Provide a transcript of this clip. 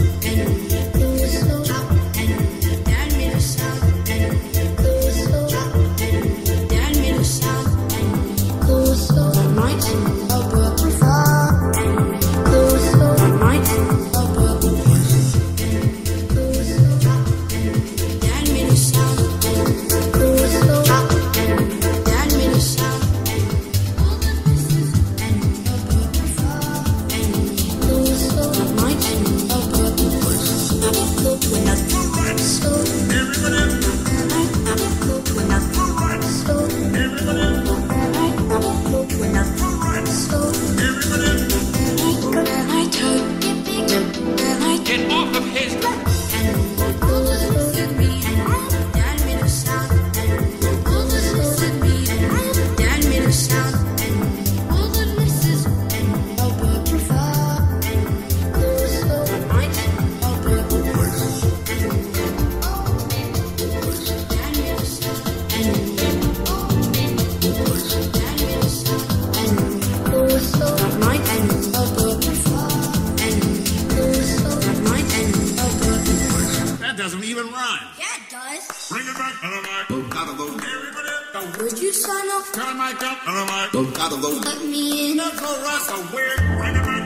and doesn't even rhyme. Yeah, it does. Bring it back. Out of those. Everybody. Would you sign. Out of those. Let me in. That's all right, weird. Bring it back.